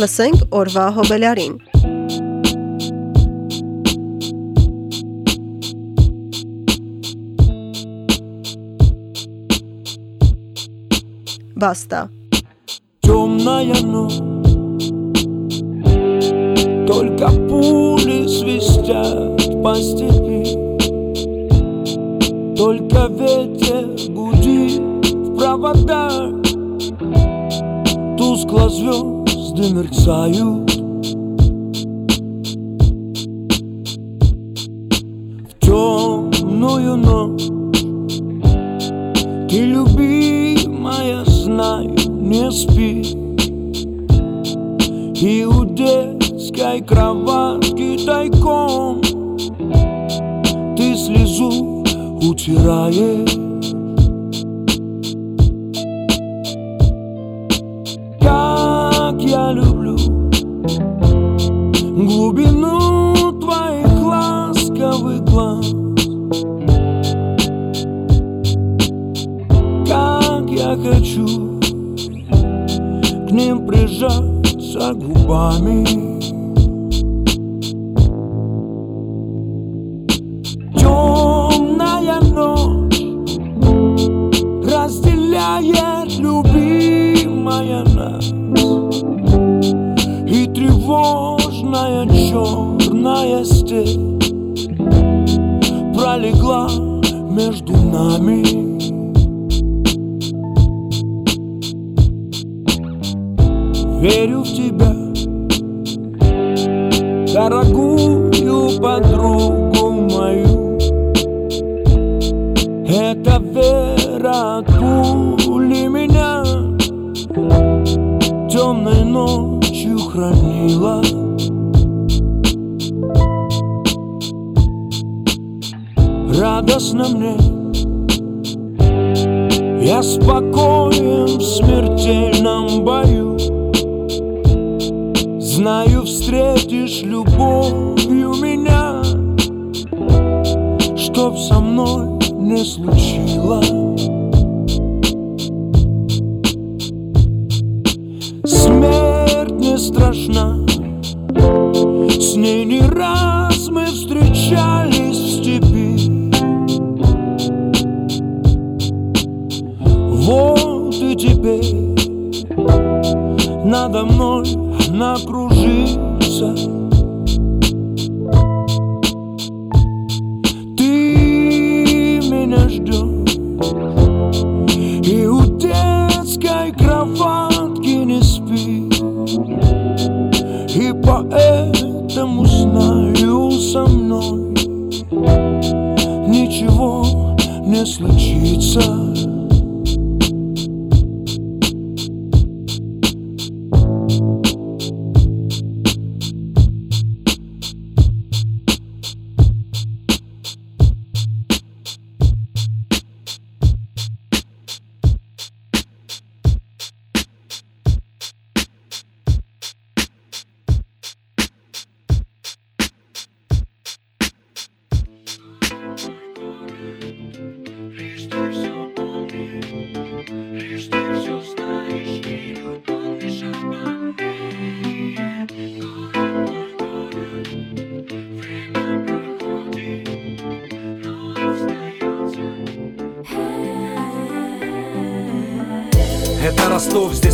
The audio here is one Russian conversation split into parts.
Լսենք օրվա հոբելարին։ Баста. Темная ночь Только пули свистят по степи Только ветер гудит в проводах Тускло звезды мерцают В темную ночь Ты, любимая, знаю, не спи. И у детской кроватки тайком Ты слезу утираешь прижаться губами. Темная ночь Разделяет любимая нас. И тревожная черная степь Пролегла между нами Верю в тебя Дорогую подругу мою. Эта вера пули меня Темной ночью хранила. Радостно мне Я спокоен в смертельном бою Знаю, встретишь любовью меня Чтоб со мной не случилось. Смерть не страшна С ней не раз мы встречались в степи. Вот и теперь надо мной она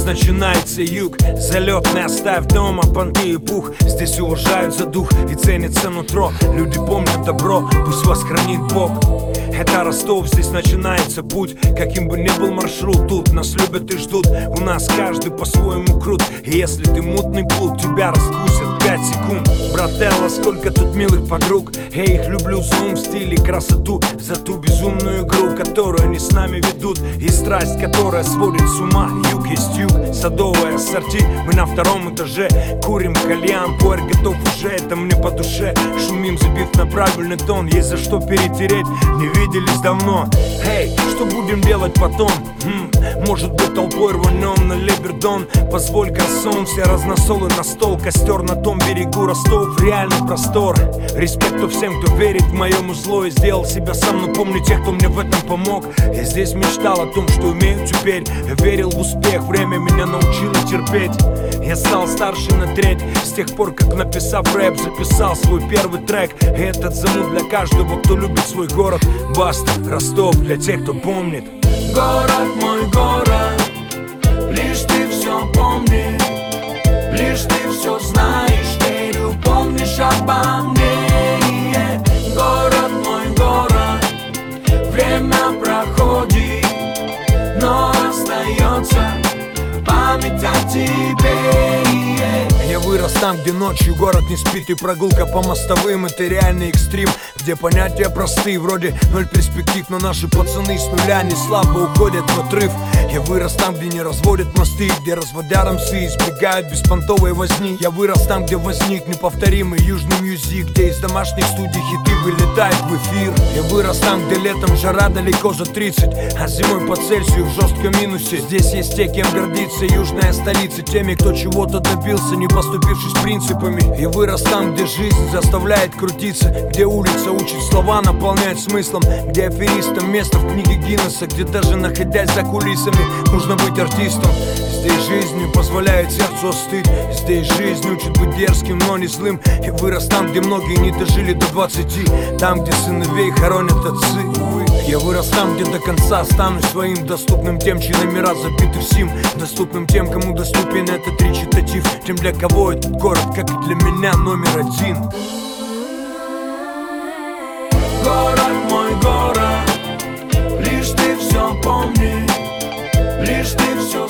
начинается юг. Залетный оставь дома понты и пух. Здесь уважают за дух и ценится нутро. Люди помнят добро, пусть вас хранит Бог. Это Ростов, здесь начинается путь. Каким бы ни был маршрут, тут нас любят и ждут. У нас каждый по-своему крут. И если ты мутный плут, тебя раскусят 5 секунд. Брателла, сколько тут милых подруг? Я их люблю за ум, стиль и красоту. За ту безумную игру, которую они с нами ведут. И страсть, которая сводит с ума Юг есть юг, садовая ассорти Мы на втором этаже. Курим кальян Пуэр готов уже, это мне по душе. Шумим, забив на правильный тон Есть за что перетереть, не виделись давно. Эй, что будем делать потом? Хм, может быть толпой рванем на лебердон? Позволь гарсон, все разносолы на стол Костер на том том берегу Ростов реальный простор. Респекту всем, кто верит в моему зло И сделал себя сам, но помню тех, кто мне в этом помог. Я здесь мечтал о том, что умею теперь. Я верил в успех, время меня научило терпеть. Я стал старше на треть С тех пор, как написав рэп, записал свой первый трек. И этот замут для каждого, кто любит свой город. Баста, Ростов, для тех, кто помнит. Город мой Вырос там, где ночью город не спит И прогулка по мостовым это реальный экстрим Где понятия простые, вроде ноль перспектив Но наши пацаны с нуля не слабо уходят в отрыв. Я вырос там, где не разводят мосты Где разводя рамсы избегают беспонтовой возни. Я вырос там, где возник неповторимый южный мюзик Где из домашних студий хиты вылетают в эфир. Я вырос там, где летом жара далеко за 30 А зимой по Цельсию в жестком минусе. Здесь есть те, кем гордится южная столица Теми, кто чего-то добился, не поступившись принципами Я вырос там, где жизнь заставляет крутиться Где улица учит слова наполнять смыслом Где аферистам место в книге Гиннесса Где даже находясь за кулисами нужно быть артистом Здесь жизнь не позволяет сердцу остыть Здесь жизнь учит быть дерзким, но не злым Я вырос там, где многие не дожили до 20 Там, где сыновей хоронят отцы Увы. Я вырос там, где до конца останусь своим Доступным тем, чьи номера забиты всем. Доступным тем, кому доступен этот речитатив Тем, для кого этот город, как и для меня, номер один. Город мой город Лишь ты все помни Лишь ты все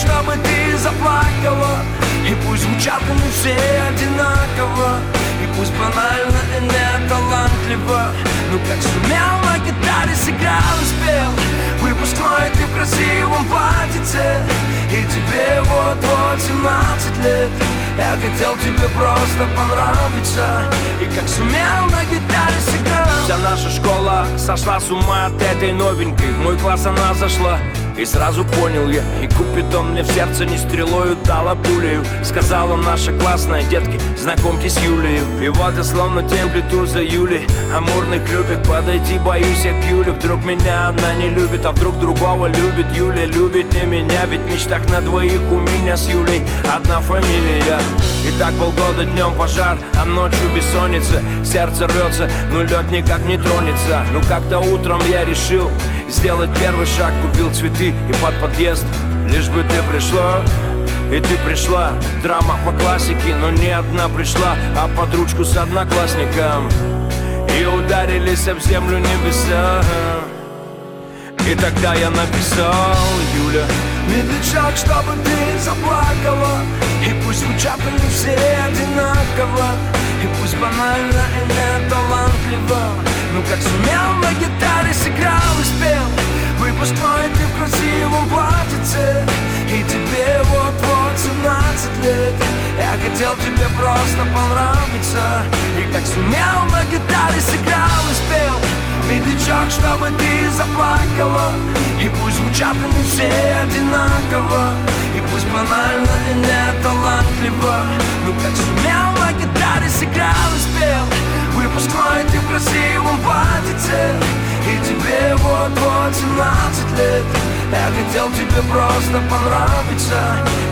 Чтобы ты заплакала. И пусть звучат они все одинаково. И пусть банально и не талантливо Ну как сумел на гитаре сыграл и спел Выпускной ты в красивом платьице И тебе вот-вот 17 лет Я хотел тебе просто понравиться. И как сумел на гитаре сыграл Вся наша школа сошла с ума от этой новенькой. Мой класс она зашла и сразу понял я И купидон мне в сердце не стрелою дала пулею. Сказала наша классная детки, знакомьтесь с Юлею И вот я словно тень плету за Юлей. Амурных любит подойти, боюсь я к Юле. Вдруг меня она не любит, а вдруг другого любит Юля. Любит не меня, ведь в мечтах на двоих у меня с Юлей Одна фамилия. И так полгода днем пожар, а ночью бессонница. Сердце рвется, но лед никак не тронется. Ну как-то утром я решил сделать первый шаг Купил цветы и под подъезд Лишь бы ты пришла. И ты пришла, драма по классике Но не одна пришла, а под ручку с одноклассником. И ударились об землю небеса И тогда я написал, Юля Медлячок, чтобы ты заплакала. И пусть звучат они все одинаково. И пусть банально и не талантливо Ну как сумел на гитаре сыграл и спел. Выпускной ты в красивом платьице. И тебе вот-вот 17 лет. Я хотел тебе просто понравиться. И как сумел на гитаре сыграл и спел Медлячок, чтобы ты заплакала. И пусть звучат они все одинаково. И пусть банально и не талантливо. Ну как сумел на гитаре сыграл и спел Выпускной ты в красивом платьице. И тебе вот-вот 17 лет. Я хотел тебе просто понравиться.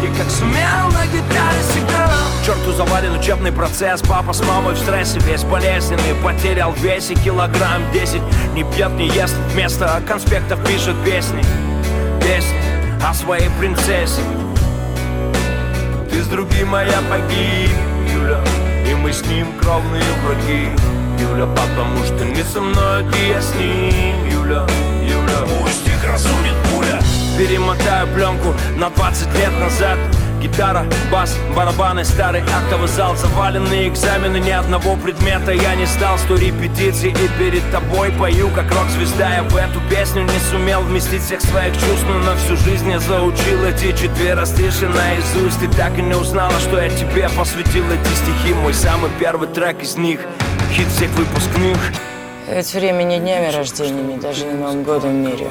И как сумел на гитаре сыграл черту завален учебный процесс. Папа с мамой в стрессе, весь болезненный. Потерял в весе килограмм 10 Не пьет, не ест, вместо конспектов пишет песни. Песни о своей принцессе. Ты с другим, а я погиб, Юля. И мы с ним кровные враги Юля, потому что не со мной, ты я с ним Юля, Юля. Пусть их разумит пуля. Перемотаю пленку на 20 лет назад Гитара, бас, барабаны, старый актовый зал. Заваленные экзамены, ни одного предмета. Я не стал сто репетиций И перед тобой пою, как рок-звезда. Я в эту песню не сумел вместить всех своих чувств Но на всю жизнь я заучил эти четыре стиши наизусть. Ты так и не узнала, что я тебе посвятил эти стихи. Мой самый первый трек из них Хит всех выпускных. Ведь времени днями рождениями, даже не Новым годом меряю.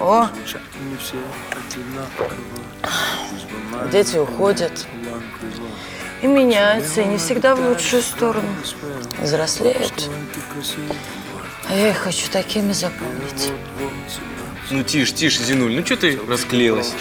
О, дети уходят и меняются, и не всегда в лучшую сторону. Взрослеют. А я их хочу такими запомнить. Ну тише, тише, Зинуль, ну что ты расклеилась?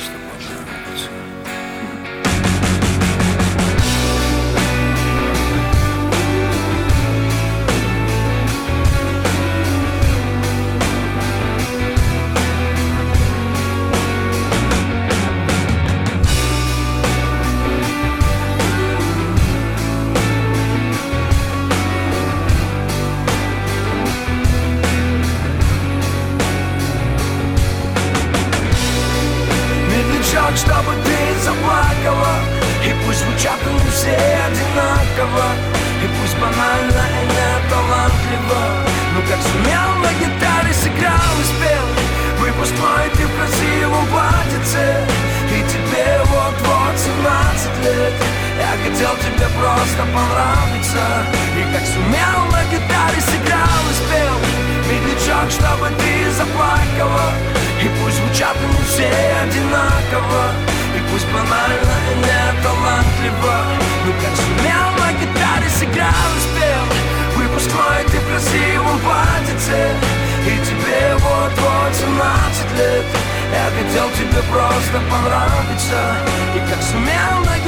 Просто понравиться И как сумел на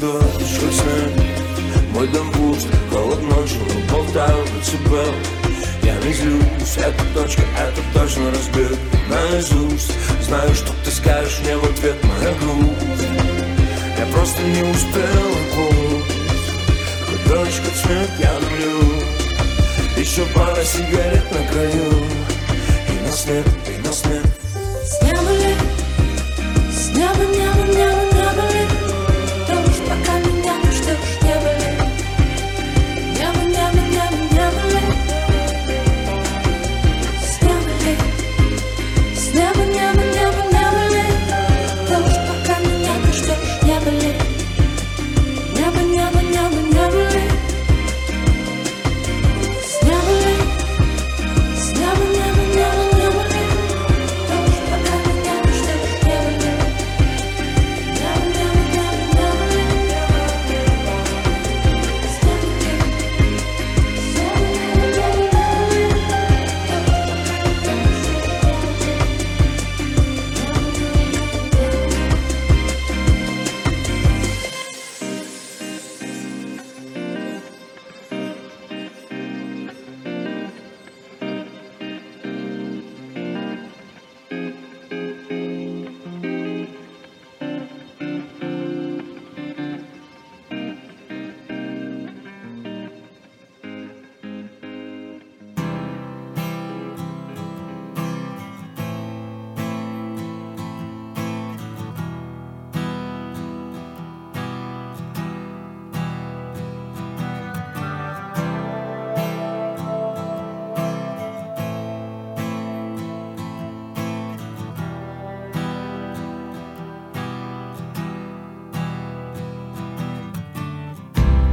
Хоть снег Мой дом пуст, холод ночью Но болтаю децибел Я не злюсь, эта точка, это точно разбит. Наизусть Знаю, что ты скажешь мне в ответ моя грусть. Я просто не успел дождь, хоть снег, я люблю. Еще пара сигарет на краю И нас нет, и нас нет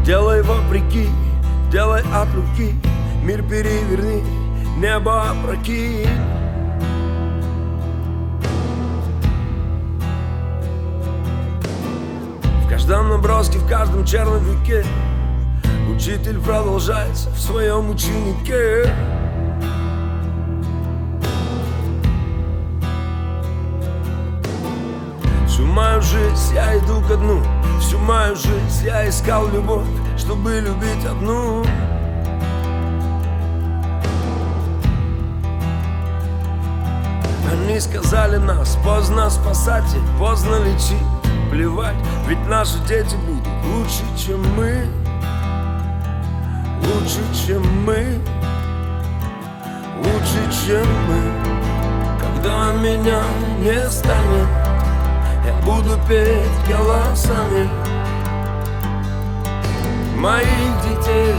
Делай вопреки, делай от руки Мир переверни, небо опрокинь В каждом наброске, в каждом черновике Учитель продолжается в своем ученике. Мою жизнь я иду ко дну Всю мою жизнь. Я искал любовь Чтобы любить одну. Они сказали нас поздно спасать и поздно лечить. Плевать, ведь наши дети будут лучше, чем мы. Лучше, чем мы. Лучше, чем мы. Когда меня не станет Я буду петь голосами Моих детей.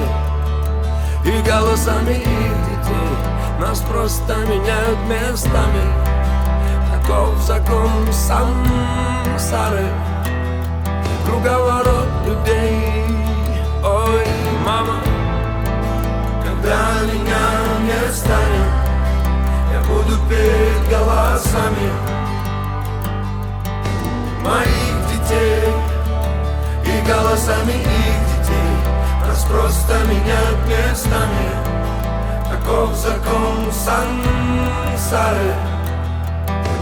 И голосами их детей. Нас просто меняют местами. Таков закон сансары Круговорот людей. Ой, мама Когда меня не станет Я буду петь голосами Моих детей. И голосами их детей Нас просто меняют местами. Таков закон сансары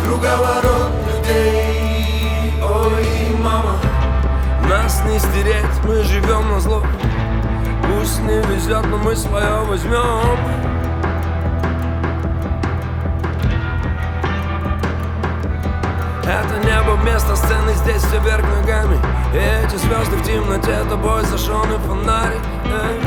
Круговорот людей. Ой, мама Нас не стереть, мы живем на зло. Пусть не везет, но мы свое возьмем вместо сцены, здесь все вверх ногами. И эти звезды в темноте, тобой зажженный фонарик Эй.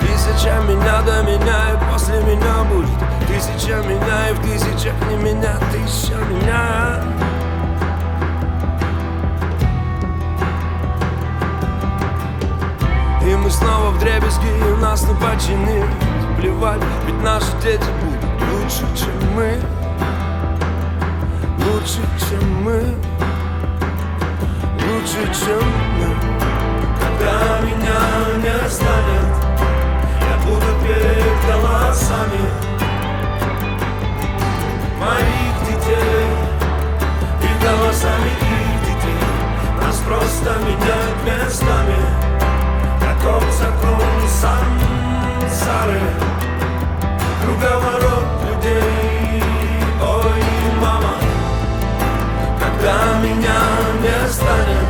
Тысяча меня до меня и после меня будет. Тысяча меня и в тысячах не меня Тысяча меня. И мы снова в дребезги, и нас не починить Плевать, ведь наши дети будут лучше, чем мы. Лучше, чем мы. Лучше, чем мы. Когда меня не станет Я буду петь голосами Моих детей. И голосами их детей Нас просто меняют местами. Таков закон сансары Круговорот людей. Ой, мама Когда меня не станет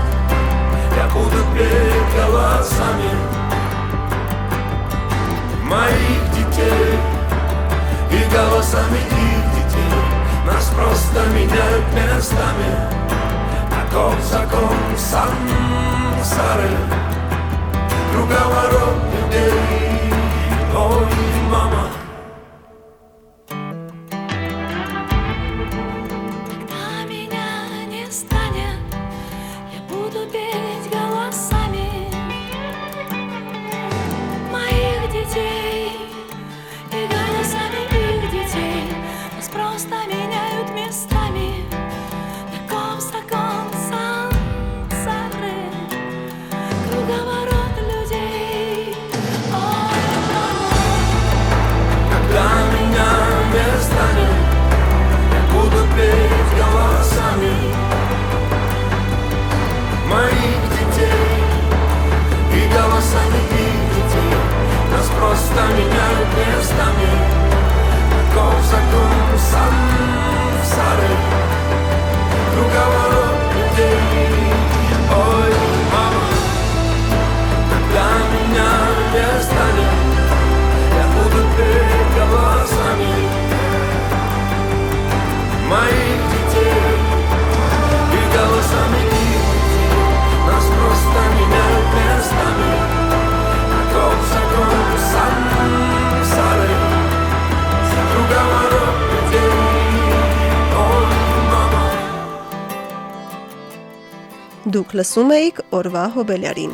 Я буду петь голосами Моих детей И голосами их детей. Нас просто меняют местами Таков закон сансары Круговорот людей Ой, меня не станет, я буду петь голосами моих детей и голосами их детей. Нас просто меняют моих детей И голосами их детей Нас просто меняют местами Таков закон сансары Круговорот людей Ой, мама Դուք լսում էիք օրվա հոբելյարին։